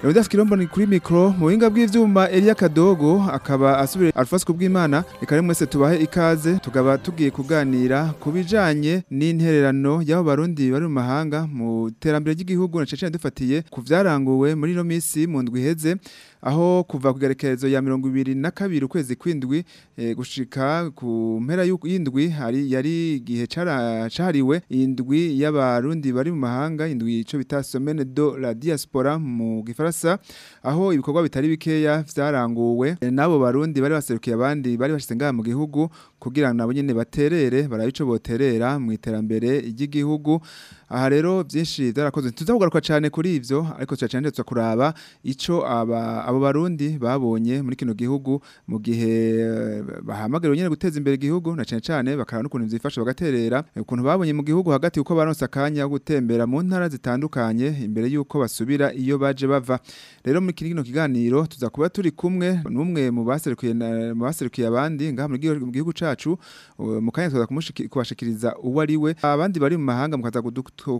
Leonidas Kirombo ni kuri micro mu winga bw'ivyuma Elia Kadogo akaba asubire Alphonse Kubwimana ikare mwese tubahe ikaze tugaba tugiye kuganira ku bijyanye n'intererano yaho barundi bari mu mahanga mu iterambere ry'igihugu na cyane dufatiye kuvyaranguwe muri no misi mu ndwi heze aho kuva ku bwerekezo ya mirongo ibiri na kabiri ukwezi kw'indwi eh, gushika ku mpera y'indwi hari yari igihe cyahariwe indwi y'abarundi bari mu mahanga indwi icyo bita somene do la diaspora mu gifaransa aho ibikorwa bitari bikeya byaranguwe eh, n'abo barundi bari baserukiye abandi bari bashyize ngaha mu gihugu kugira ngo nabo nyine baterere barabico boterera mu iterambere ry'igihugu aha rero byinshi byarakozwe tuzakugaruka cyane kuri ivyo ariko cyacendetswe kuraba icyo aba abo barundi ba babonye muri kino gihugu mu gihe eh, bahamagara nyine guteza imbere igihugu na cyane cyane bakarana ukuntu byifasha bagaterera ukuntu babonye mu gihugu hagati uko baronsa akanya gutembera mu ntara zitandukanye imbere y'uko basubira iyo baje bava rero muri kino kiganiro tuza kuba turi kumwe n'umwe mu baserukiye mu baserukiye abandi ngaha mu gihugu cacu mu kanya tuza kubashikiriza uwo ari we abandi bari mu mahanga mukaza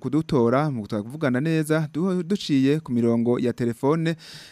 kudutora mu kuvugana neza duciye ku mirongo ya telefone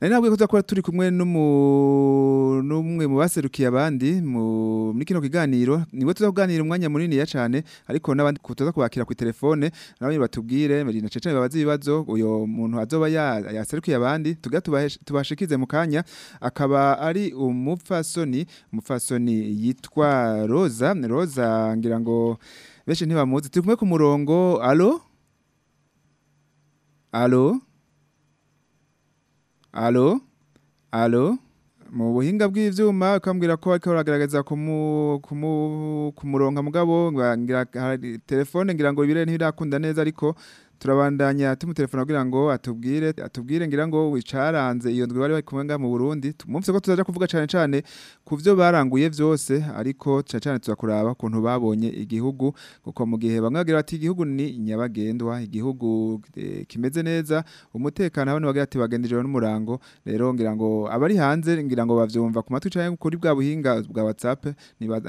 nari nabwiye ko tuzakora turi kumwe n'umwe mu baserukiye abandi muri kino kiganiro niwe tuzakuganira umwanya munini ya cyane ariko n'abandi tuza kubakira ku telefone nabo batubwire cecene babaza ibibazo uyo muntu azoba yaserukiye abandi tuga tubashikize mu kanya akaba ari umupfasoni umupfasoni yitwa roza roza ngira ngo benshi ntibamuzi turi kumwe ku murongo alo alo alo alo mu buhinga bw'ibyuma ukambwira ko ariko uragaragaza kumuronka mugabo telefone ngira ngo ibirere ntibirakunda neza ariko turabandanya tumutelefona kugira ngo atubwire atubwire ngira ngo wicaranze iyo ndwi bari bari kumwe mu Burundi mumvise ko tuzaje kuvuga cyane cyane ku byo baranguye byose ariko cyane cyane tuzakuraba kuntu babonye igihugu kuko mu gihe bamwe bagira bati igihugu ni nyabagendwa igihugu eh, kimeze neza umutekano abantu bagira ati bagendejewe n'umurango rero ngira ngo abari hanze ngira ngo bavyumva ku matwi cyane kuri bwa buhinga bwa WhatsApp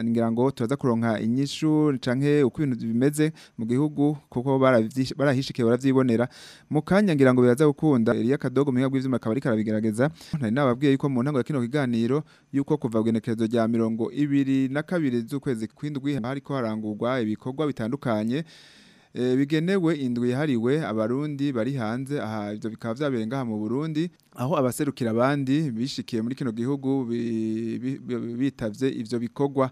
ngira ngo turaza kuronka inyishu canke uko ibintu bimeze mu gihugu kuko barahishe ushaka urabyibonera mu kanya ngo biraza gukunda Elia Kadogo mu bw'ivyuma akaba ari nari nababwiye yuko mu ntango ya kino kiganiro yuko kuva gwenekezo rya mirongo ibiri na kabiri z'ukwezi kw'indwi hariko harangurwa ibikorwa bitandukanye E, bigenewe indwi yahariwe abarundi bari hanze aha ivyo bikaba vyabere ngaha mu Burundi aho abaserukira abandi bishikiye muri kino gihugu bitavye ivyo bikorwa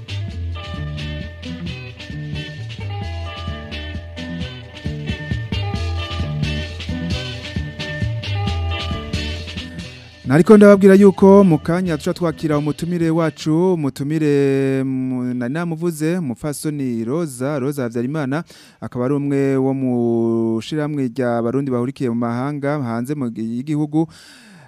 Nariko ndababwira yuko mu kanya tuca twakira umutumire wacu umutumire nari namuvuze mufasoni Roza Roza Havyarimana akaba ari umwe wo mu shiramwe rya barundi bahurikiye mu mahanga hanze mu gihugu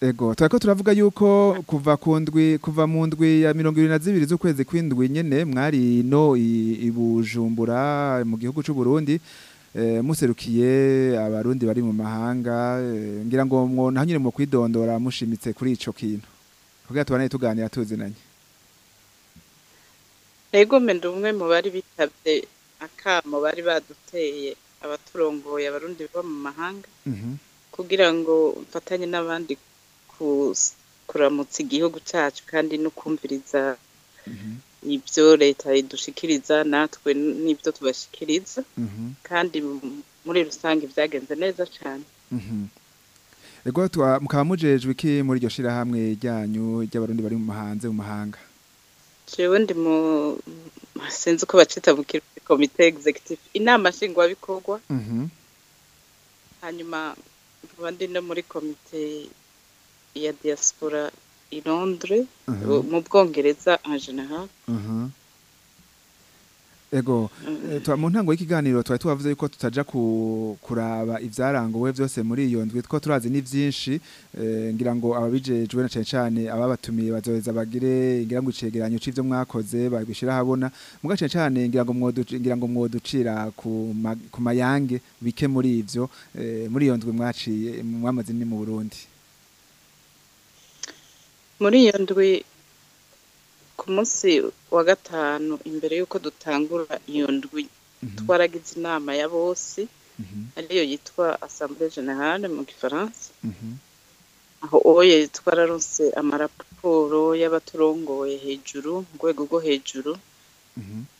ego turako turavuga yuko kuva ku ndwi kuva mu ndwi ya mirongo irindwi na zibiri z'ukwezi kw'indwi nyene mwari ino i bujumbura mu gihugu cy'u burundi eh, muserukiye abarundi bari mu mahanga eh, ngira ngo mwona mu kwidondora mushimitse kuri icyo kintu kugira tubane tuganira tuzinanye ego mbe umwe mu bari bitabye akamo bari baduteye abaturongoye abarundi bo mu mahanga mhm. kugira ngo mfatanye n'abandi kuramutsa igihugu cyacu kandi no kumviriza mhm. ibyo leta idushikiriza natwe n'ibyo tubashikiriza mhm. kandi muri rusange byagenze neza cyane mhm. rero mukaba mujejwe iki muri iryo shyirahamwe ryanyu ry'abarundi bari mu mahanze mu mahanga ubundi sinzi uko bacita mu komite egisegitifu inama nshingwabikorwa hanyuma abandi no muri komite ya diaspora i Londres mhm. mu bwongereza nka general mhm. ego mhm. mu ntango y'ikiganiro twari tubavuze yuko tutajya kuraba ibyaranguwe byose muri iyo ndwi ko turazi ni byinshi eh, ngira ngo ababijejwe na cyane cyane ababatumiye bazoheza bagire ngira ngo icegeranyo c'ivyo mwakoze babishira habona muga cyane cyane ngira ngo mwoduci ngira ngo mwoducira ku mayange bike muri ibyo eh, muri iyo ndwi mwaciye mwamaze ni mu Burundi muri iyo ndwi ku munsi wa gatanu imbere y'uko dutangura iyo ndwi mhm. twaragize inama ya bose mhm. ariyo yitwa asambure generale mu gifaransa mhm. aho oye twararose amaraporo y'abaturongoye hejuru mu rwego rwo hejuru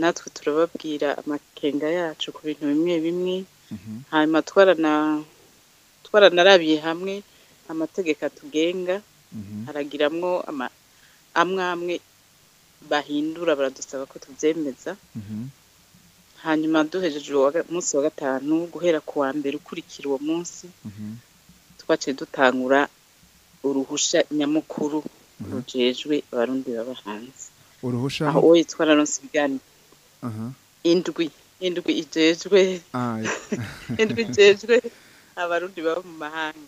natwe turababwira amakenga yacu ku bintu bimwe bimwe hanyuma twaranarabiye hamwe amategeko atugenga haragiramwo amwe amwe bahindura baradusaba ko tubyemeza mhm. hanyuma duhejeje umunsi wa gatanu guhera ku wa mbere ukurikira uwo munsi mhm. twaciye dutangura uruhushya nyamukuru mhm. rujejwe abarundi baba hanze aho uwo yitwa raronsi bigani indwi indwi ijejwe indwi ijejwe abarundi baba mu mahanga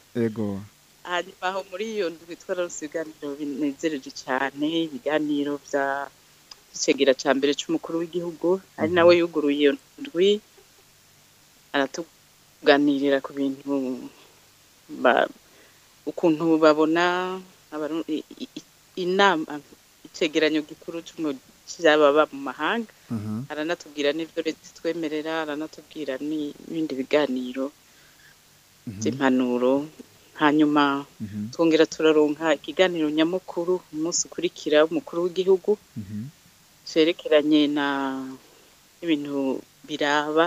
hanyuma aho muri iyo ndwi twarose ibiganiro binezereje cyane ibiganiro bya icyegera cya mbere cy'umukuru w'igihugu ari nawe mhm. yuguruye iyo ndwi aratuganirira ku bintu ukuntu babona inama icyegeranyo gikuru cy'ababa mu mahanga mhm. aranatubwira n'ibyo leta itwemerera aranatubwira n'ibindi biganiro by'impanuro mhm. hanyuma mm-hmm. twongera turaronka ikiganiro nyamukuru umunsi ukurikira umukuru w'igihugu cyerekeranye mm-hmm. na ibintu biraba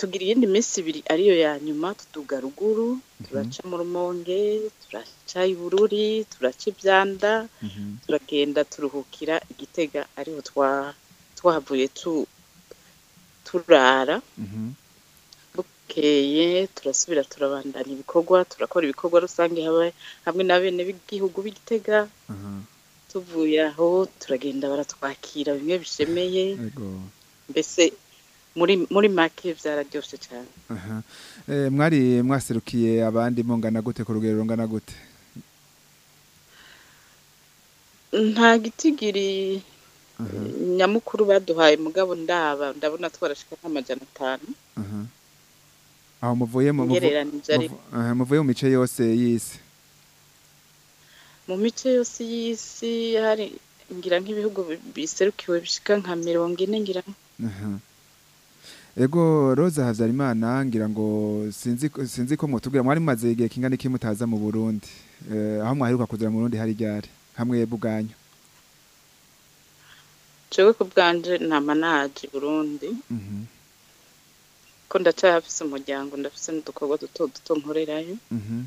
tugira iyindi minsi ibiri ariyo ya nyuma tuduga ruguru mhm. turaca mu rumonge turaca ibururi turaca ibyanda mhm. turagenda turuhukira igitega ariho twahavuye turara bukeye turasubira turabandanya ibikorwa turakora ibikorwa rusange hamwe na bene b'igihugu b'igitega tuvuye aho turagenda baratwakira bimwe bishemeye mbese muri muri make byararyoshye cyane eh, mwari mwaserukiye abandi mungana gute ku rugero rungana gute nta gitigiri nyamukuru baduhaye mugabo ndaba ndabona twarashyika nk'amajana atanu aho muvuye mu mice yose y'isi Mu mice yose y'isi hari ngira nk'ibihugu biserukiwe bishika nka mirongo ine ngira Ego Roza Havyarimana ngira ngo sinzi sinzi ko mutubwira mwari maze igihe kingana iki mutaza mu Burundi. Eh, aho mwaheruka kuzira mu Burundi hari ryari? Hamwe buganyu. Jewe kubganje ntama naje Burundi. Mhm. Mm ko ndacahafise umuryango ndafise n'udukorwa duto duto nkorerayo. Mhm.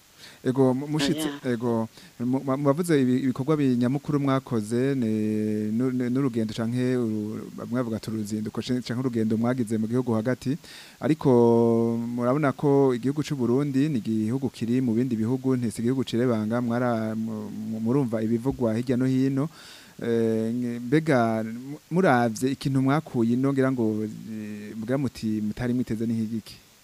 ego mushitse ego mwavuze ibikorwa binyamukuru mwakoze n'urugendo canke mwavuga turuzinduko canke urugendo mwagize mu gihugu hagati ariko murabona ko igihugu c'u Burundi ni igihugu kiri mu bindi bihugu ntese igihugu cirebanga mwara murumva ibivugwa hirya no hino eh, mbega muravye ikintu mwakuye ino ngira ngo eh, bwa muti mutari mwiteze n'ihigiki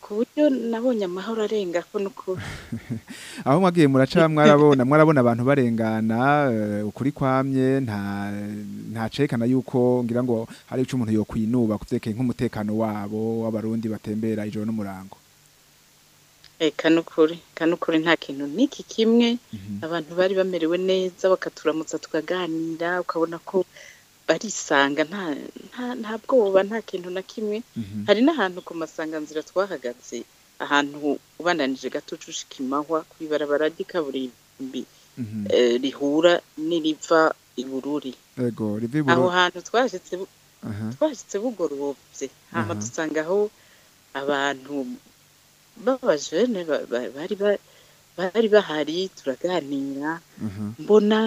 ku buryo nabonye amahoro arenga ko n'ukuri aho mwagiye muraca mwarabona mwarabona abantu barengana eh, ukuri kwamye nta cekana yuko ngira ngo hari icyo umuntu yokwinuba ku byerekeye nk'umutekano wabo w'abarundi batembera ijoro n'umurango reka n'ukuri kanukuri nta kintu n'iki kimwe mhm. abantu bari bamerewe neza bakaturamutsa tukaganira ukabona ko barisanga nta bwoba nta kintu na kimwe mhm. hari n'ahantu ku masanganzira twahagaze ahantu ubananije gato ucushika imahwa ku ibarabara ry'ikaburimbi mhm. eh, rihura n'iriva ibururi aho hantu twashyitse bugorobye hano dusanga aho abantu babaje bari bahari turaganira mbona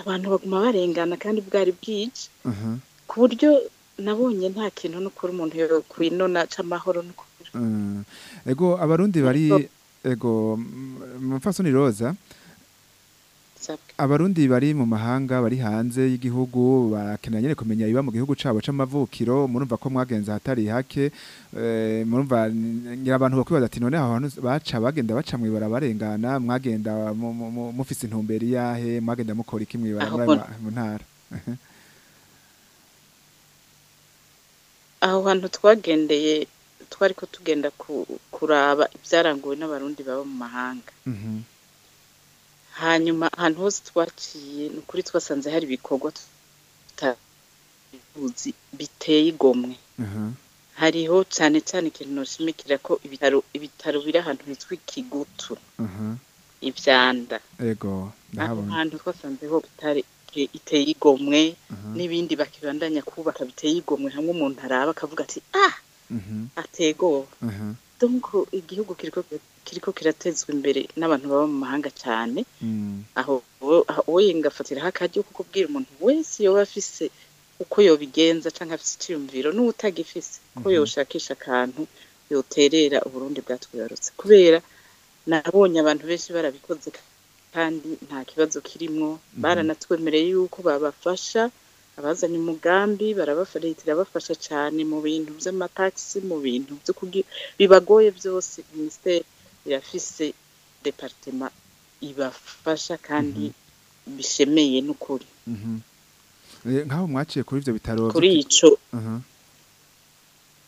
abantu baguma barengana kandi bwari bwije mm-hmm. ku buryo nabonye nta kintu n'ukuri umuntu yokwinona cy'amahoro n'ukuri mm. ego abarundi bari ego mupfasoni roza abarundi bari mu mahanga bari hanze y'igihugu barakenera nyine kumenya ibiba mu gihugu cyabo cy'amavukiro murumva ko mwagenze ahatari hake eh, murumva ngira abantu bakwibaza ati none aho baca bagenda baca mu ibara barengana mwagenda mufise intumberi yahe mwagenda mukora iki mu ibara mu ntara aho hantu twagendeye twari ko tugenda kuraba ibyaranguwe n'abarundi baba mu mahanga mhm. hanyuma ahantu hose twaciye ni ukuri twasanze hari ibikorwa tutazi biteye igomwe uh-huh. hariho cyane cyane ikintu ntushimikira ko ibitaro ibitaro biri ahantu hitwa ikigutu uh-huh. ibyanda aho hantu twasanze ho iteye igomwe uh-huh. n'ibindi bakibandanya kubaka biteye igomwe hamwe umuntu araba akavuga ati ah atego donc igihugu kiriko kiratezwa imbere n'abantu baba mu mahanga cyane mm. aho wowe ngafatira hakajya kuko umuntu wese yoba afise uko yobigenza cyangwa afise icyiyumviro n'utagifise ko mm-hmm. yoshakisha akantu yoterera uburundi bwatugarutse kubera nabonye abantu benshi barabikoze kandi nta kibazo kirimo mm-hmm. baranatwemereye yuko babafasha abazanye umugambi leta irabafasha cyane mu bintu by'amatagisi mu bintu bibagoye byose minisiteri irafise deparitema ibafasha kandi mhm. bishemeye n'ukuri mhm. eh, nk'aho mwaciye kuri ibyo bitaro kuri icyo uh-huh.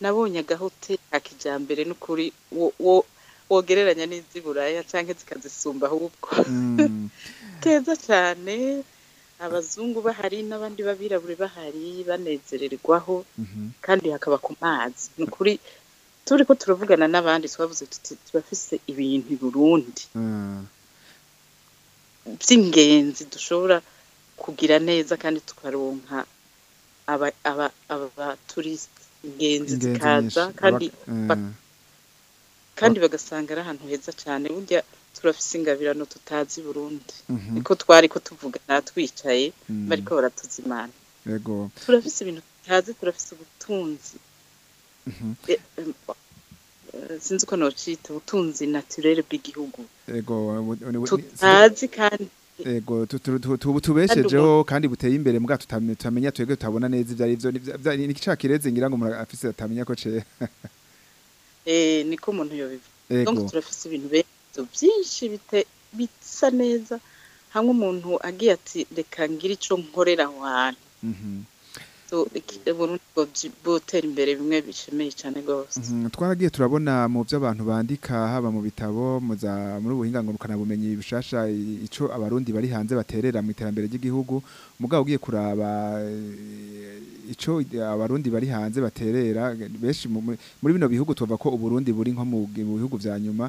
nabonye agahote ka kijyambere n'ukuri wogereranya n'iz'iburaya cyangwa zikazisumba ahubwo mm. keza cyane abazungu bahari n'abandi b'abirabure bahari banezererwaho mhm. kandi hakaba ku mazi ni ukuri turi ko turavugana n'abandi twavuze tuti tubafise ibintu i burundi ah. by'ingenzi dushobora kugira neza kandi tukaronka abaturisite ingenzi zikaza kandi mm. kandi bagasanga ari ahantu heza cyane burya turafise ingabirano tutazi Burundi mhm. niko twari ko tuvuga natwicaye mm. ariko baratuzimana turafise ibintu tutazi turafise ubutunzi mhm. eh, sinzi uko nocita ubutunzi naturere bw'igihugu tutazi kandi ego tubeshejeho kandi buteye imbere mbwa tutamenya twebwe tutabona neza ibyo ari byo ni cya kireze ngo umuntu afise atamenya ko cera eh, niko umuntu yobivuga turafise ibintu byinshi bisa neza hamwe umuntu agiye ati reka ngire icyo nkorera aho hantu mhm. Mm. butera imbere bimwe bishimiye cyane rwose mhm, twaragiye turabona mu byo abantu bandika haba mu bitabo muri ubuhinganguruka bumenyi bishasha icyo abarundi bari hanze baterera mu iterambere ry'igihugu mugabo ugiye kuraba e, icyo abarundi bari hanze baterera benshi muri bino bihugu tuva ko uburundi buri nko mu bihugu bya nyuma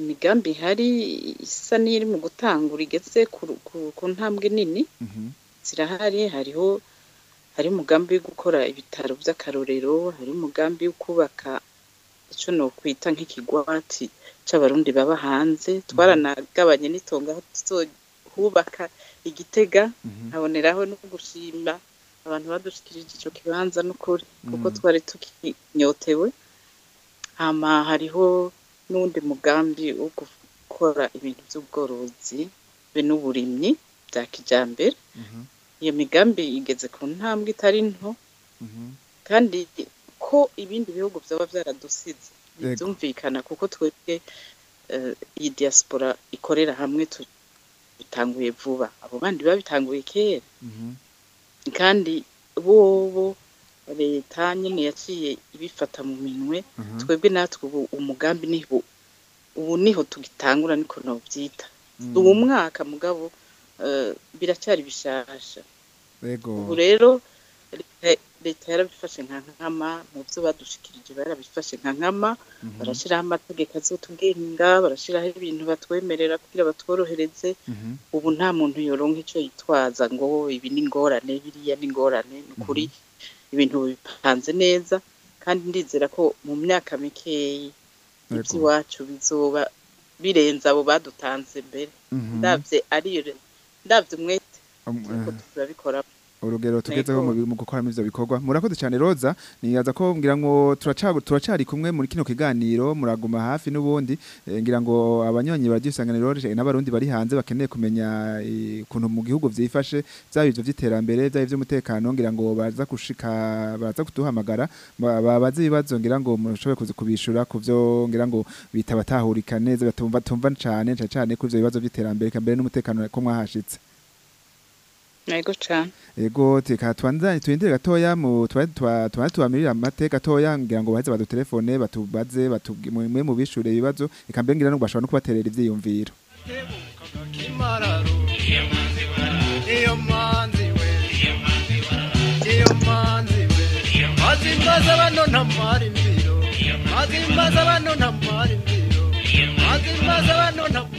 imigambi ihari isa n'iri mu gutangura igetse ku ntambwe nini mhm. zirahari hariho hari umugambi wo gukora ibitaro by'akarorero hari umugambi wo kubaka icyo ukwita nk'ikigwati cy'abarundi baba hanze twaranagabanye n'itonga hubaka igitega haboneraho mhm. no gushima abantu badushikirije icyo kibanza n'ukuri kuko mhm. twari tukinyotewe hama hariho n'undi mugambi wo gukora ibintu by'ubworozi be n'uburimyi bya kijyambere mhm. iyo migambi igeze ku ntambwe itari nto kandi ko ibindi bihugu byaba byaradusize byumvikana kuko twebwe eh, iyi diaspora ikorera hamwe tubitanguye vuba abo bandi babitanguye kera mhm. kandi bo leta nyine yaciye ibifata mu minwe mhm. twebwe natwe ubu umugambi niho ubu niho tugitangura niko nabyita mm. ubu mwaka mugabo eh, biracyari bishasha ubu rero leta yarabifashe nka nkama mu byo badushyikirije barabifashe nka nkama mhm. barashyiraho amategeko azotugenga barashyiraho ibintu batwemerera kugira batworohereze mhm. ubu nta muntu yoronka icyo yitwaza ngo ibi ni ingorane biriya ni ingorane ni ukuri mhm. ibintu bipanze neza kandi ndizera ko mu myaka mikeyi iby'iwacu bizuba birenze abo badutanze mbere ndabye ari ndabye umwete um, eh. turabikora urugero tugezeho mu gukoramo ibyo bikorwa murakoze cyane roza niyaza ko ngira ngo turacyari kumwe muri kino kiganiro muraguma hafi n'ubundi eh, ngira ngo abanyonyi bagiye usangana roroje n'abarundi bari hanze bakeneye kumenya eh, ukuntu mu gihugu byifashe byaba ibyo by'iterambere byaba iby'umutekano ngira ngo baza gushika baza kutuhamagara babaze ibibazo ngira ngo mushobore kuza kubishura ku byo ngira ngo bita neza batumva cyane cyane kuri ibyo bibazo by'iterambere mbere n'umutekano ko mwahashitse yego cyane yego reka twandanye twindire gatoya mu twari tubamirira amateka gatoya ngira ngo baheze badutelefone batubaze mwe mu bishure ibibazo reka mbe ngira no bashobora no kubaterera ivyiyumviro iyo manzi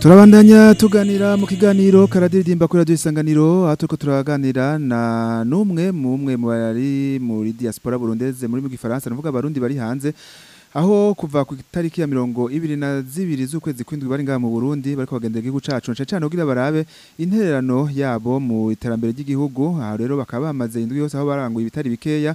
tubandanya tuganira mu kiganiro karadiridimba kuri radio isanganiro aho turiko turaganira na numwe mu umwe mu bari muri diaspora burundeze muri mu gifaransa navuga abarundi bari hanze aho kuva ku itariki ya mirongo ibiri na zibiri z'ukwezi kw'indwi bari ngaha mu Burundi bariko bagendera igihugu cacu nce cyane kugira barabe intererano yabo mu iterambere ry'igihugu aha rero bakaba bamaze indwi yose aho baranguye ibitari bikeya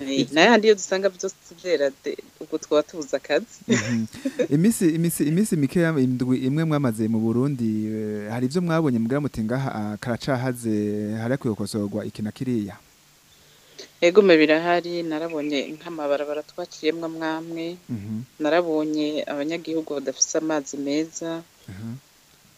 eh, n'ayandi iyo dusanga byose byera de ubwo twaba tubuze akazi mhm. iminsi mikeya indwi imwe mwamaze mu burundi eh, hari ibyo mwabonye mbwira muti ngaha ah, karacahaze harakwiye gukosorwa iki na kiriya yego birahari narabonye nk'amabarabara twaciyemo mwamwe mhm. narabonye abanyagihugu badafite amazi meza mhm.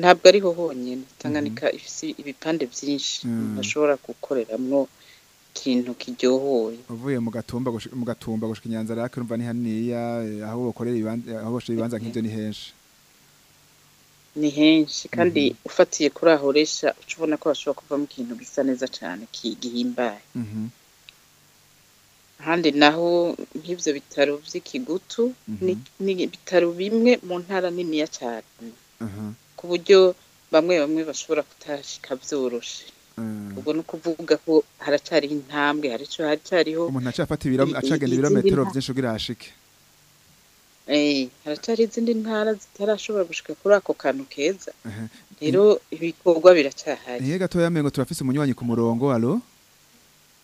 ntabwo ariho honyine mm-hmm. Tanganyika ifite ibipande byinshi bashobora mm. gukoreramwo ikintu kiryohoye uvuye mu gatumba mu gatumba gushika inyanza rake urumva ni haniya eh, aho bakorera aho bashira ibibanza nk'ibyo ni henshi ni henshi kandi mm-hmm. ufatiye kuri aho resha uca ubona ko bashobora kuvamo ikintu gisa neza cyane gihimbaye mm-hmm. ahandi naho nk'ibyo bitaro by'ikigutu mhm. ni ibitaro bimwe mu ntara niniya cyane mhm. ku buryo bamwe bamwe bashobora kutashika byoroshye mm. ubwo ni ukuvuga ko haracyariho intambwe haracyariho umuntu acafata acagenda ibirometero byinshi kugira ahashike eh, haracyari izindi ntara zitarashobora gushika kuri ako kantu keza rero ibikorwa biracyahari niyo gatoya amengo turafise umunywanyi ku murongo alo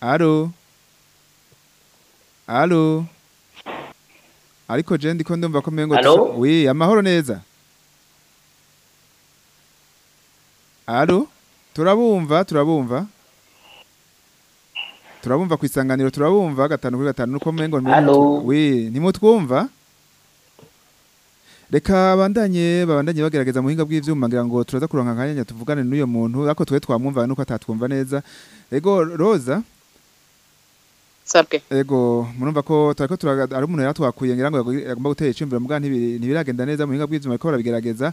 Halo. Halo. ariko je ndiko ndumva ko mengo wi amahoro neza Alo turabumva turabumva turabumva ku isanganiro turabumva gatanu kuri gatanu nuko mengo wi nimutwumva reka abandanye babandanye bagerageza muhinga bw'ivyuma ngira ngo turaza kuronka akanya tuvugane n'uyo muntu ariko twe twamwumva nuko atatwumva neza rego roza sabwe yego murumva ko turako turaga umuntu yaratwakuye ngira yagomba gutera icumbiro muga ntibiragenda neza mu hinga bw'izuma ko barabigerageza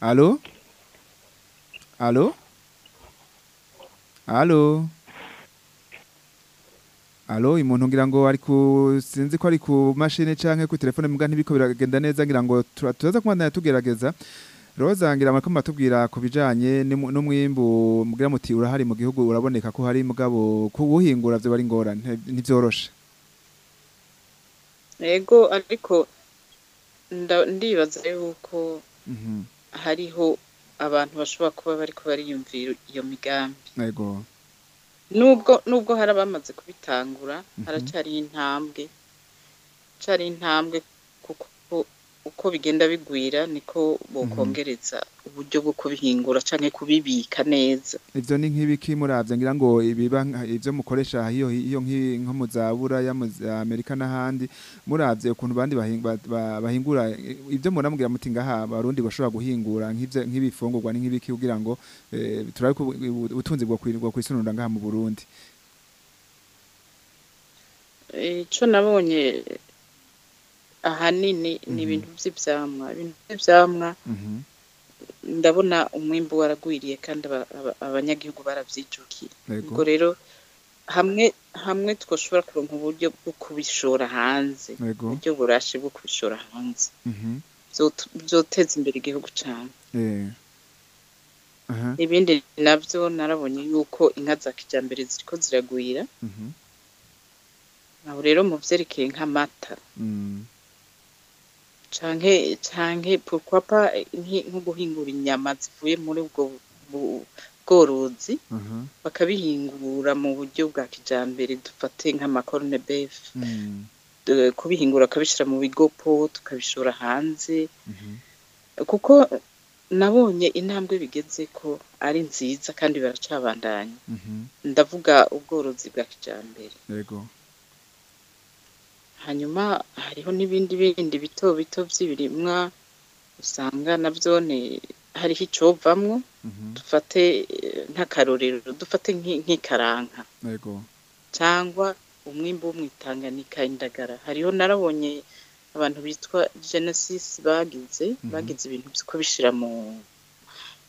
alo alo alo alo alo umuntu ngira ngo ari ku sinzi ko ari ku mashini cyangwa ku telefone mbwa ntibiko biragenda neza ngira ngo turaza kumana tugerageza roza ngira ngo matubwira ku bijyanye n'umwimbu mbwira muti urahari mu gihugu uraboneka ko hari mugabo kuwuhingura byo bari ingorane ntibyoroshe yego ariko ndibaza yuko mhm. hariho abantu bashobora kuba bari kubariyumvira iyo migambi yego nubwo nubwo hari abamaze kubitangura mhm. haracyari intambwe haracyari intambwe uko bigenda bigwira niko bokongereza mhm. uburyo bwo kubihingura cyangwa kubibika neza ibyo ni nk'ibiki murabya ngira ngo ibiba ibyo mukoresha iyo hiyo nko mu zabura ya Amerika n'ahandi murabye ukuntu bandi bahingura ibyo murambwira muti ngaha barundi bashobora guhingura nk'ibifungurwa ni nk'ibiki kugira ngo eh, turabe ubutunzi bwo kwisunura ngaha mu Burundi eh, icyo nabonye ahanini ni mhm. ibintu by'ibyamwa ibintu by'ibyamwa mhm. ndabona umwimbu waragwiriye kandi abanyagihugu barabyicukiye ubwo rero hamwe hamwe twashobora kuronka uburyo bwo kubishora hanze uburyo burashe bwo kubishora hanze mhm. byoteza imbere igihugu cyane eh. ibindi nabyo narabonye yuko inka za kijyambere ziriko ziragwira aho rero mu byerekeye nk'amata mm. canke pourquoi pas nko guhingura inyama zivuye muri ubwo bworozi mm-hmm. bakabihingura mu buryo bwa kijambere dufate nk'amakorone befu mm. kubihingura bakabishyira mu bigopo tukabishora hanze mm-hmm. kuko nabonye intambwe bigeze ko ari nziza kandi baracabandanya mm-hmm. ndavuga ubworozi bwa kijambere hanyuma hariho n'ibindi bindi bito bito by'ibirimwa usanga nabyo hariho icyovamwo mhm. dufate eh, nk'akarorero dufate nk'ikaranga cyangwa umwimbu wo indagara hariho narabonye abantu bitwa genesis bagize mhm. bagize ibintu byo bishyira mu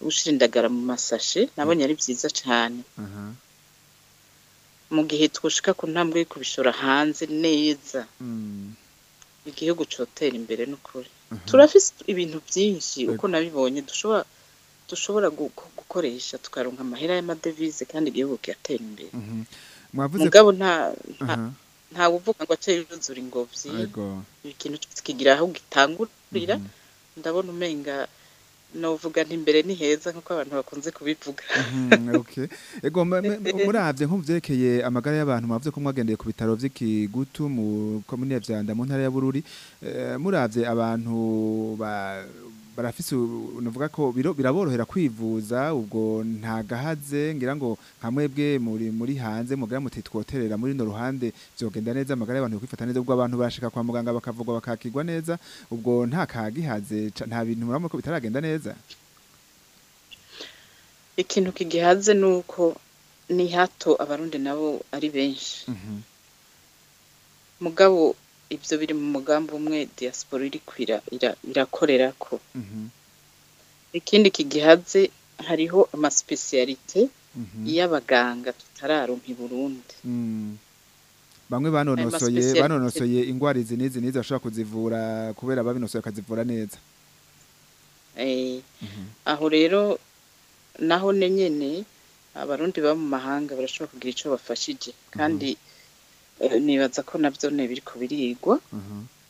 gushyira indagara mu masashe nabonye ari byiza cyane mu gihe twushika ku ntambwe yo kubishora hanze neza hmm. igihugu cyotera imbere n'ukuri hmm. turafise ibintu byinshi uko nabibonye dushobora dushobora gukoresha tukaronka amahera y'amadevize kandi igihugu kiratera imbere hmm. mugabo nta ntawe uh-huh. uvuga ngo ace yuzura ingobyi ikintu kigira aho gitangurira ndabona umenga novuga nti mbere ni heza nk'uko abantu bakunze kubivuga mhm, ego murabye nko byerekeye amagara y'abantu mwavuze ko mwagendeye ku bitaro by'ikigutu mu komune ya byanda mu ntara ya bururi eh, murabye abantu barafise navuga ko biraborohera kwivuza ubwo ntagahaze ngira ngo nka muri muri hanze mugara mutitwoterera muri no ruhande vyogenda neza amagara y'abantu kwifata neza ubwo abantu barashika kwa muganga bakavugwa bakakirwa neza ubwo nta kagihaze nta bintu muramo ko bitaragenda neza ikintu kigihaze nuko ni hato abarundi nabo ari benshi mhm. mugabo ibyo biri mu mugambi umwe diaspora iri irakorera ko mhm. ikindi kigihadze hariho amasipesiyalite mhm. y'abaganga tutararonka i Burundi mm. bamwe banonosoye banonosoye indwara izi n'izi n'izi bashobora kuzivura kubera babinosoye bakazivura neza eh, mhm. aho rero naho nyine abarundi baba mu mahanga barashobora kugira icyo bafashije kandi Eh, nibaza ko nabyo biri kubirigwa mhm.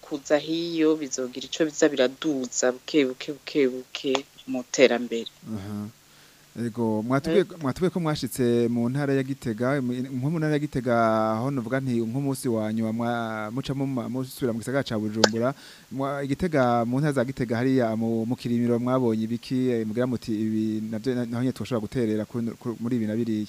kuza hiyo bizogira icyo biza biraduza buke buke buke buke mu iterambere yego mwatubwiye ko mwashitse mu ntara ya gitega nko mu ntara ya gitega aho navuga nti nk'umunsi wa nyuma mucamo musubira mu gisagara cya bujumbura igitega mu ntara za gitega hariya mu kirimiro mwabonye ibiki eh, mubwira muti ibi nabyo naho nyine tubashobora guterera muri ibi na biriya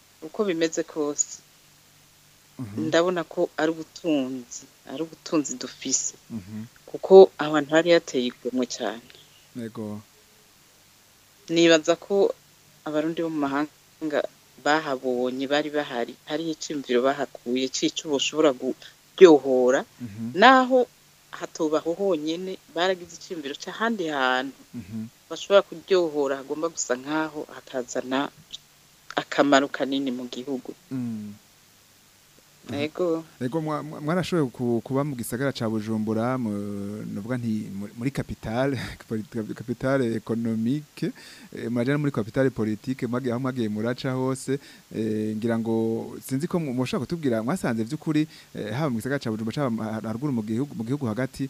uko bimeze kose mhm. ndabona ko ari ubutunzi ari ubutunzi dufise mhm. kuko abantu hari hateye igomwe cyane nibaza ko abarundi bo mu mahanga bahabonye bari bahari hariho iciyumviro bahakuye cy'icyo bashobora kuryohora mhm. naho hatobaho honyine baragize icyumviro cy'ahandi hantu mhm. bashobora kuryohora hagomba gusa nk'aho hakazana akamaro kanini mu gihugu mm. ego mwarashoboye kuba mu gisagara cya bujumbura muri Capitale Capitale ekonomike eh, mwajyana muri Capitale politike aho mwagiye muraca hose eh, ngira ngo sinzi ko mushobora kutubwira mwasanze by'ukuri eh, haba mu gisagara cya bujumbura cyangwa haruguru mu gihugu hagati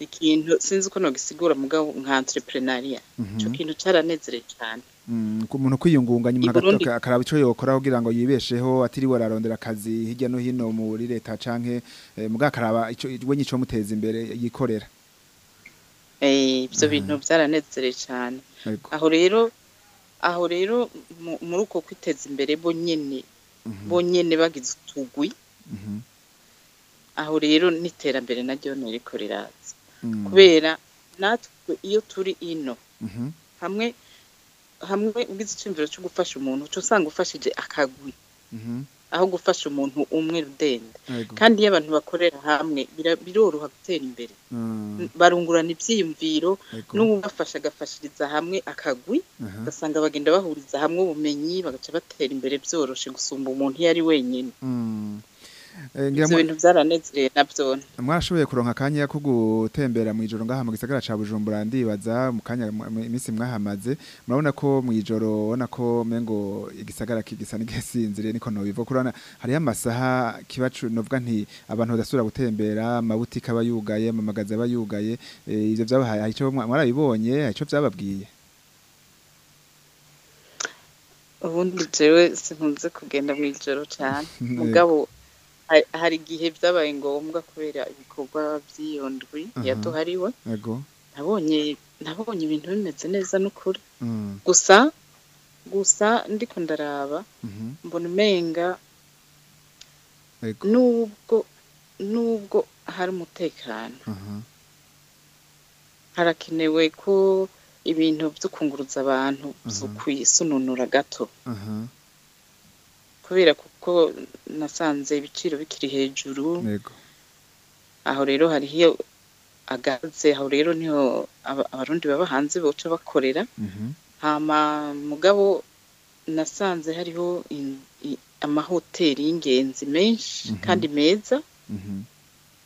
ikintu sinzi ko nagisigura mugabo nka entrepreneuria mhm. icyo kintu cyaranezere cyane mm, ku muntu kwiyungunga nyuma akaraba icyo yokora kugira ngo yibesheho atiriwe ararondera akazi hirya no hino muri leta canke eh, mugabo akaraba icyo we nicyo muteza imbere yikorera Eh, ibyo mm-hmm. bintu byaranezereye cyane aho rero aho rero muri uko kwiteza imbere bonyine mm-hmm. bonyine bagize utugwi mm-hmm. aho rero n'iterambere naryo ntiriko riraza kubera natwe iyo turi ino hamwe hamwe ugize icyumviro cyo gufasha umuntu uca usanga ufashije akagwi aho gufasha umuntu umwe rudende kandi iyo abantu bakorera hamwe biroroha gutera imbere mm. barungurana ibyiyumviro n'uwubafasha agafashiriza hamwe akagwi ugasanga bagenda bahuriza hamwe ubumenyi bagaca batera imbere byoroshye gusumba umuntu iyo ari wenyine mm. Eh, ibyo bintu byaranezereye nabyo mwashoboye kuronka akanya ko gutembera mu ijoro ngaha mu gisagara cya bujumbura ndibaza mu kanya iminsi mwahamaze murabona ko mu ijoro ubona ko mengo igisagara kigisa n'igisinzire niko nobiva kurana hari amasaha kiba novuga nti abantu badasubira gutembera amabutike aba yugaye amamagazi aba eh, ibyo byabahaye icyo mwarabibonye icyo byababwiye ubundi jewe sinkunze kugenda mu ijoro cyane eh. mugabo hari igihe byabaye ngombwa kubera ibikorwa by'iyo ndwi mhm. yaduhariwe nabonye nabonye ibintu bimeze neza n'ukuri mm. gusa gusa ndiko ndaraba mhm. mbona umenga nubwo nubwo hari umutekano mhm. harakenewe ko ibintu byo kunguruza abantu byo kwisununura gato kubera ko kuko nasanze ibiciro bikiri hejuru aho rero hariho agaze aho rero niho abarundi baba hanze baca bakorera mhm. hama mugabo nasanze hariho amahoteli y'ingenzi menshi mhm. kandi meza mhm.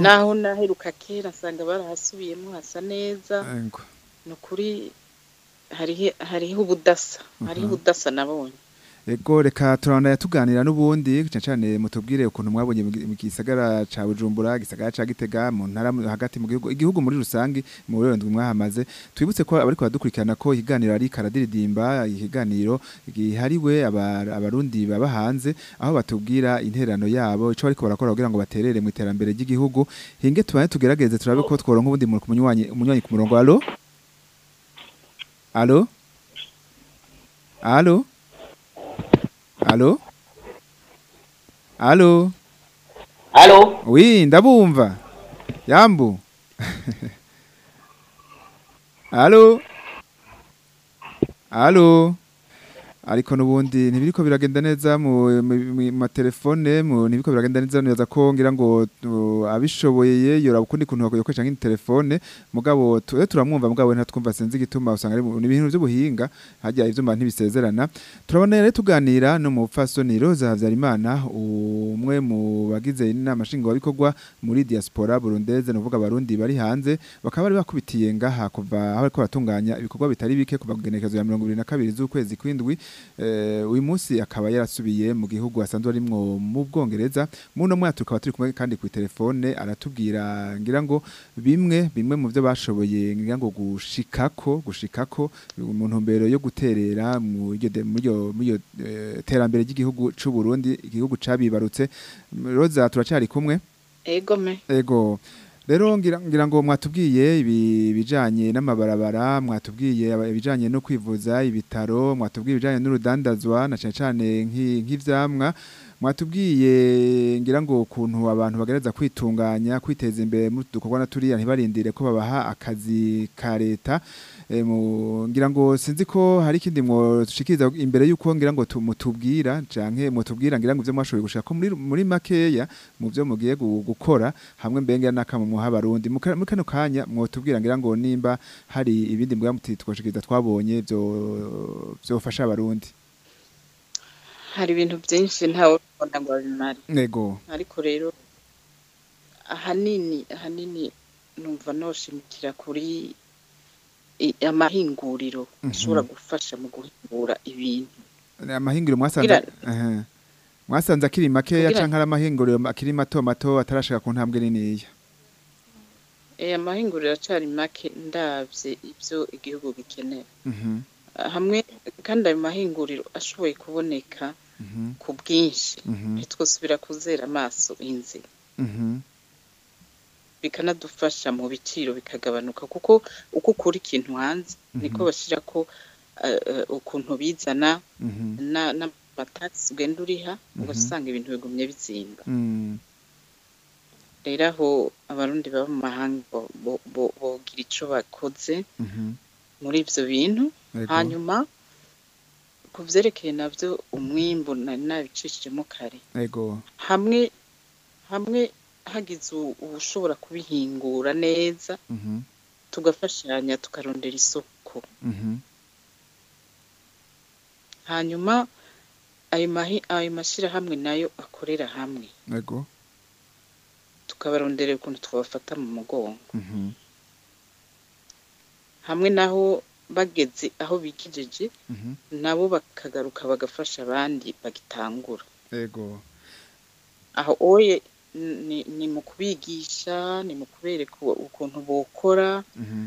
naho naheruka kera asanga barahasubiyemo hasa neza ni ukuri hariho ubudasa hariho mhm. ubudasa nabonye Ego reka turanda yatuganira n'ubundi cyane cyane mutubwire ukuntu mwabonye mu gisagara ca Bujumbura gisagara ca Gitega mu ntara hagati mu gihugu igihugu muri rusangi mu rurendwe mwahamaze twibutse ko abari kwadukurikirana ko higanira ari karadiridimba ihiganiro gihariwe abarundi baba hanze aho batubwira interano yabo ico bariko barakora kugira ngo baterere mu iterambere ry'igihugu hinge tubane tugerageze turabe ko tworonka ubundi muntu kumunywanyi umunywanyi ku murongo allo allo allo Allô Allô Allô Oui, ndabumva. Yambu. Allô Allô ariko n'ubundi ntibiriko biragenda neza mu matelefone ntibiriko biragenda neza neza ko ngira ngo abishoboye yeyora ukundi kuntu yakoresha nk'intelefone mugabo tuwe turamwumva mugabo ntatwumva sinzi igituma usanga ari ibintu by'ubuhinga hajya ivyuma ntibisezerana turabona rero tuganira no mu fasoni Rose Havyarimana umwe mu bagize inama nshingwabikorwa muri diaspora burundeze no vuga abarundi bari hanze bakaba bari bakubitiye ngaha kuva aho bariko batunganya ibikorwa bitari bike kuva kugenekezo ya kabiri z'ukwezi kwindwi Eh, uyu munsi akaba yarasubiye mu gihugu asanzwe arimwo mu bwongereza muno mwaka tukaba turi kumwe kandi ku telefone aratubwira ngira ngo bimwe bimwe mu byo bashoboye ngira ngo gushikako gushikako mu ntumbero yo guterera mu iyo eh, terambere ry'igihugu cy'u Burundi igihugu cabibarutse roza turacyari kumwe ego me ego rero ngira ngo mwatubwiye ibijyanye n'amabarabara mwatubwiye ibijyanye no kwivuza ibitaro mwatubwiye ibijyanye n'urudandazwa na cyane cyane nk'ibyamwa mwatubwiye ngira ngo ukuntu abantu bagerageza kwitunganya kwiteza imbere muri dukorwa na turiya ntibarindire ko babaha akazi ka leta eh, ngira ngo sinzi ko hari ikindi mwoshikiriza imbere y'uko ngira ngo mutubwira canke mutubwira ngira ngo ibyo mwashoboye gushaka muri makeya mu byo mugiye gukora hamwe mbenga n'akamwe muha abarundi muri kano kanya mwotubwira ngira ngo nimba hari ibindi mbwa mutitwashikiriza twabonye byofasha abarundi hari ibintu byinshi ntawe ubona ngo babimare yego ariko rero ahanini ahanini numva noshimikira kuri amahinguriro mhm. ashobora gufasha mu guhingura ibintu amahinguriro mwasanze akiri makeya cyangwa ari amahinguriro akiri mato mato atarashaka ku ntambwe niniya eh, amahinguriro acyari make ndabye ibyo igihugu gikenera mhm. hamwe kandi ayo mahinguriro ashoboye kuboneka Mm-hmm. ku bwinshi mm-hmm. ntitwosubira kuzera amaso inzi mm-hmm. bikanadufasha mu biciro bikagabanuka kuko uko ukura ikintu hanze niko bashyira ko uh, uh, ukuntu bizana n'amatasi ugenda uriha ugasanga ibintu bigumye bizimba mm. rero aho abarundi baba mu mahanga bogira icyo bakoze muri ibyo bintu hanyuma ku byerekeye nabyo umwimbu nari nabicishijemo kare hamwe hamwe hagize ubushobora kubihingura neza mhm. tugafashanya tukarondera isoko mhm. hanyuma ayo mashyirahamwe nayo akorera hamwe tukabarondera ukuntu twabafata mu mugongo mhm. hamwe naho bageze aho bigejeje mhm. nabo bakagaruka bagafasha abandi bagitangura yego aho oye ni mu kubigisha ni mu kubereka ukuntu bokora mhm.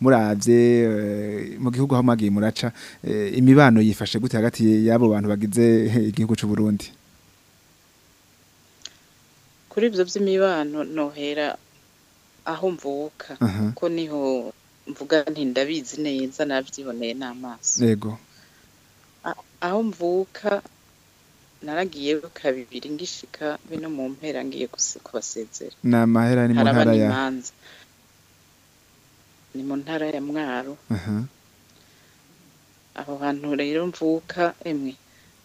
murabye eh, mu gihugu aho mwagiye muraca eh, imibano yifashe gute hagati y'abo bantu bagize igihugu cy'u Burundi kuri ibyo by'imibano nohera aho mvuka ko niho mvuga nti ndabizi neza nabyiboneye n'amaso yego aho mvuka naragiye bibiri ngishika bino mu mpera ngiye kubasezera ni amahera ni mu ntara ya ni mu ntara ya mwaro aho hantu rero mvuka emwe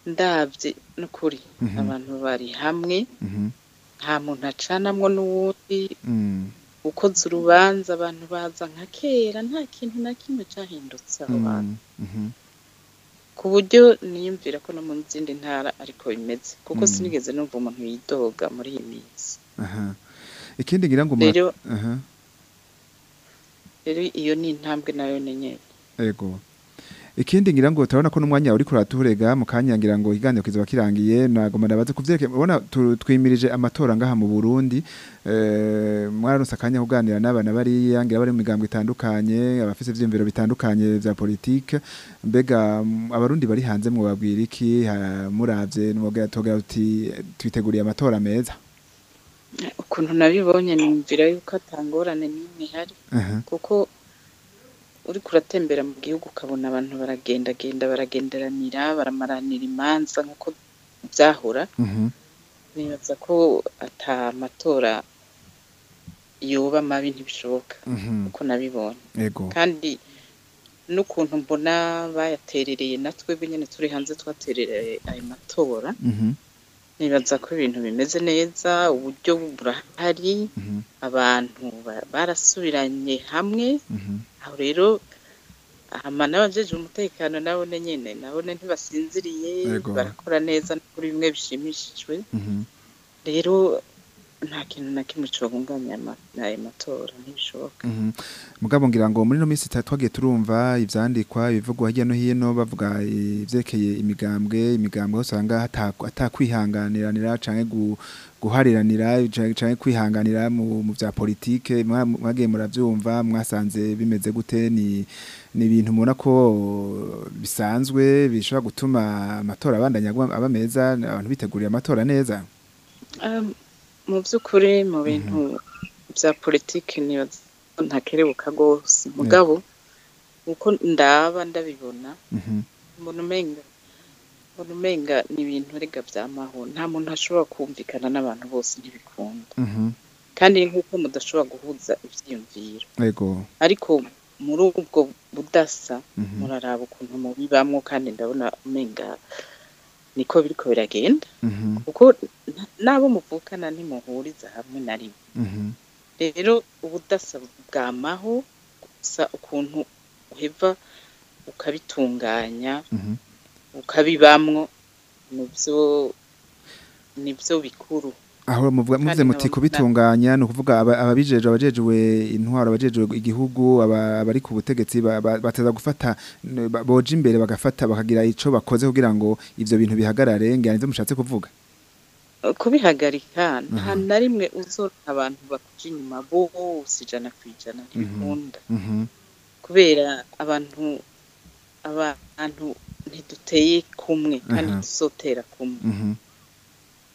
ndabye n'ukuri mhm. abantu bari hamwe mhm. nta muntu acanamwo n'uwundi mm. gukoza urubanza abantu baza nka kera nta kintu na kimwe cyahindutse aho mm-hmm. hantu mm-hmm. ku buryo niyumvira ko no mu zindi ntara ariko bimeze kuko mm. sinigeze numva umuntu yidoga muri iyi minsi ikindi ngira ngo rero iyo ni intambwe nayo nyine ikindi ngira ngo turabona ko n'umwanya uri kuratuhurega mu kanya ngira ngo iganiro kizaba kirangiye nagoma ndabaze kuvyerekeye ubona twimirije amatora ngaha mu Burundi eh mwararonse akanya kuganira n'abana bari yangira bari mu migambwe itandukanye abafite ibyumviro bitandukanye vya politiki mbega mm, abarundi bari hanze mu babwira iki muravye n'ubwo yatoga uti twiteguriye amatora meza ukuntu nabibonye nimvira yuko atangorane n'imwe hari kuko uri uratembera mu gihugu ukabona abantu baragendagenda baragenderanira baramaranira imanza nk'uko byahora bibaza mm-hmm. ko ata matora yuba mabi ntibishoboka mm-hmm. uko nabibona kandi n'ukuntu mbona bayaterereye natwe nyine turi hanze twaterereye ayo matora mm-hmm. nibaza ko ibintu bimeze neza uburyo burahari abantu barasubiranye hamwe aho rero ahama n'abajeje umutekano nabone nyine nabone ntibasinziriye barakora neza kuri bimwe bishimishijwe mhm. rero nta kintu na kimwe kibabunganya ayo matora ntibishoboka mhm. mugabo ngira ngo muri ino minsi twagiye turumva ibyandikwa ibivugwa hirya no hino bavuga ibyerekeye imigambwe imigambwe usanga atakwihanganiranira cyangwa guhariranira cyane kwihanganira mu bya politike mwagiye murabyumva mwasanze bimeze gute ni ni ibintu mubona ko bisanzwe bishobora gutuma amatora abandanya aba meza abantu bitegurira amatora neza mu by'ukuri mu mhm. bintu bya politiki ntakerebuka rwose mugabo uko ndaba ndabibona mhm. umuntu umenga mbona umenga ni ibintu rega byamaho nta muntu ashobora kumvikana n'abantu bose ntibikunda mhm. kandi nk'uko mudashobora guhuza ibyiyumviro ariko muri ubwo budasa mhm. muraraba ukuntu mubibamo kandi ndabona umenga niko biri ko biragenda mhm. kuko n'abo muvukana ntimuhuriza hamwe na rimwe rero ubudasa bwamaho gusa ukuntu uheva ukabitunganya ukabibamwo nibyo bikuru aho muvuga muvuze muti kubitunganya ni ukuvuga ababijeje abajejwe intwaro abajejwe igihugu abari ku butegetsi bateza gufata boje imbere bagafata bakagira icyo bakoze kugira ngo ibyo bintu bihagarare ngana mushatse kuvuga kubihagarika nta na rimwe uzorora abantu bakuje inyuma bose ijana ku ijana ntibikunda mhm. Mhm. kubera abantu abantu ntiduteye kumwe kandi ntidusotera kumwe mhm.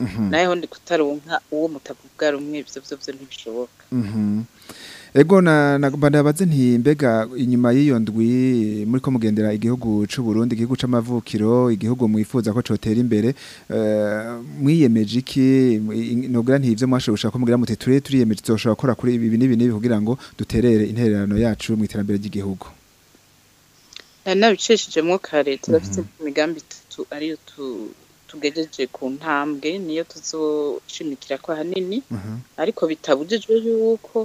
mm-hmm. naho ndi kutaronka uwo mutavuga rumwe ibyo byo ntibishoboka mm-hmm. ego nabaze ntimbega inyuma y'iyo ndwi muri ko mugendera igihugu cy'u Burundi igihugu cy'amavukiro igihugu mwifuza ko cyotera imbere eh, mwiyemeje iki nubwo ntibyo mwashobora ko mugira muti turiye turiyemeje tuzoshobora gukora kuri ibi n'ibi n'ibi kugira ngo duterere intererano yacu mu iterambere ry'igihugu nari eh, nabicishijemo kare turafite mhm. imigambi itatu ariyo tugejeje ku ntambwe niyo tuzoshimikira ko ahanini mhm. ariko bitabujijwe yuko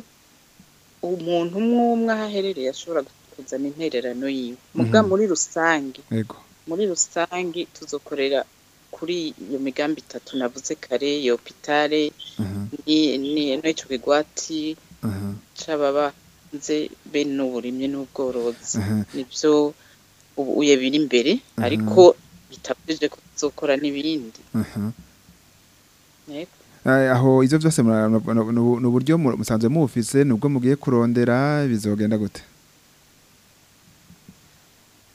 umuntu umwe umwe aho aherereye ashobora kuzana intererano yiwe mhm. muga muri rusange muri rusange tuzokorera kuri iyo migambi itatu navuze kare iyo pitale n'icyo kigwati cy'ababanze be n'uburimyi n'ubworozi nibyo ubuye biri imbere mhm. ariko bitavuze ko tuzokora n'ibindi mhm. eh, aho izo byose ni uburyo musanzwe mufise ni mugiye kurondera bizogenda gute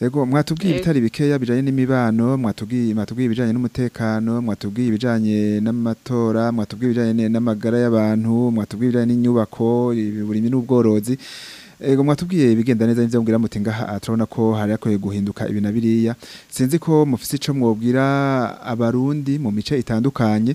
yego mwatubwiye ibitari bikeya bijanye n'imibano mwatubwiye mwatubwiye ibijanye n'umutekano mwatubwiye ibijyanye n'amatora mwatubwiye ibijyanye n'amagara y'abantu mwatubwiye ibijanye n'inyubako uburimyi n'ubworozi ego mwatubwiye ibigenda neza n'ibyo mubwira muti ngaha ah, turabona ko hari akwiye guhinduka ibi na biriya sinzi ko mufite icyo mwabwira abarundi mu mice itandukanye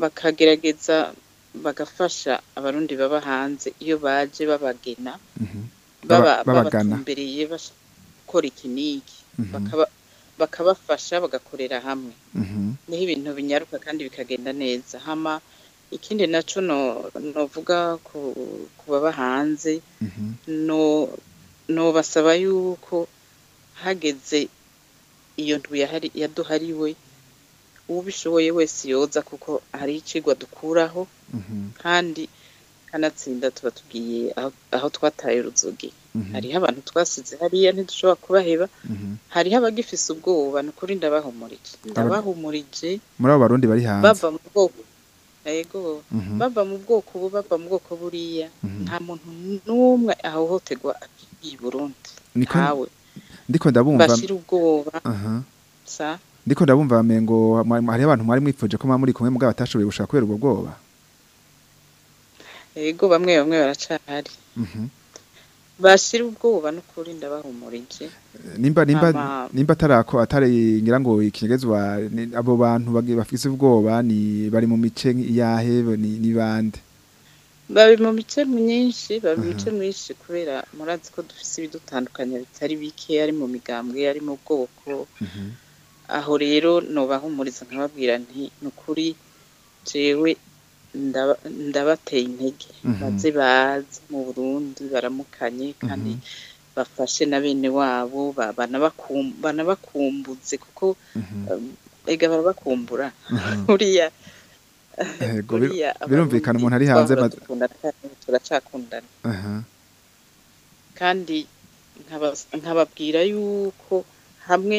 bakagerageza bagafasha abarundi baba hanze iyo baje babagena mhm. babatumbereye gukora ikiniki mhm. bakabafasha bagakorera hamwe niho ibintu binyaruka kandi bikagenda neza hama ikindi nacyo novuga ku baba hanze no nobasaba yuko hageze iyo ntuye yaduhariwe ubishoboye wese yoza kuko hari icigwa dukuraho mhm. kandi kanatsinda tuba tubwiye aho twataye uruzugi mhm. hariho abantu twasize hariya ntidushobora kubaheba mhm. hariho abagifise ubwoba ni ukuri ndabahumurije ndabahumurije muri abo barundi bari hanze bava mu bwoko yego mhm. bava mu bwoko bu bava mu bwoko buriya mhm. nta muntu n'umwe ahohoterwa i burundi ntawe bashyira ubwoba ndiko ndabumva ngo hari abantu mwari mwipfuje ko muri kumwe mugabo batashoboye gushaka kubera ubwo bwoba yego bamwe bamwe baracahari mhm. bashira ubwoba no kurinda bahumuritse nimba nimba nimba atarako atari ngira ngo ikinyegezwa abo bantu bagiye bafise ubwoba ni bari mu mice yahe ni bande bari mu mice myinshi bari mu mice myinshi kubera murazi ko dufise ibidutandukanye bitari bike ari mu migambwe ari mu bwoko mhm. aho rero bahumuriza nkababwira nti ni jewe ndabateye intege baze mhm. baze mu burundu baramukanye mhm. kandi bafashe na bene wabo banabakumbutse kuko mbega mhm. um, barabakumbura buriya birumvikana umuntu ari hanze turacakundana kandi uh-huh. nkababwira yuko hamwe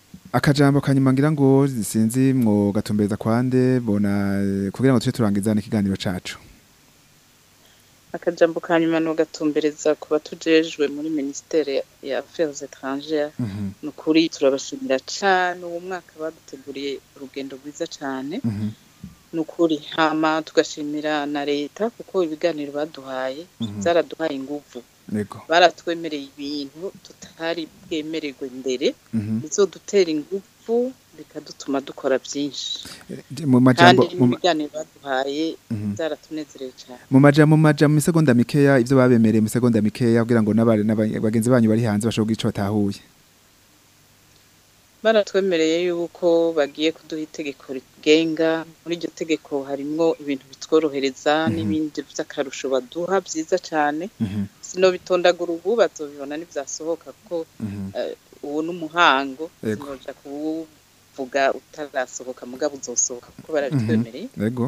akajambo kanyuma ngira ngo sinzi mwo gatumbereza kwande bona kugira ngo tujye turangizane ikiganiro cacu akajambo ka nyuma nugatumbereza ku tujejwe muri minisiteri ya affaires étrangères mm -hmm. nukuri turabashimira cyane uwo mwaka baduteguriye urugendo rwiza cyane mm ukuri hama tugashimira na leta kuko ibiganiro baduhaye mhm. zaraduhaye ingufu baratwemereye ibintu tutari bwemererwe mbere mhm. dutera ingufu bikadutuma dukora byinshi mhm. mu majambo mu biganiro baduhaye byaratunezereje cyane mu majambo mu majambo isegonda mikeya ibyo babemereye mu segonda mikeya kugira ngo n'abari n'abagenzi banyu bari hanze bashobora ico batahuye baratwemereye yuko bagiye kuduha itegeko rigenga muri iryo tegeko harimo ibintu bitworohereza mhm. n'ibindi by'akarusho baduha byiza cyane mhm. sinobitondagura ubu bazobibona ntibyasohoka kuko eh, ubu n'umuhango sinoja kuwubu uvuga utarasohoka mugabo uzosohoka kuko barabitwemereye mhm.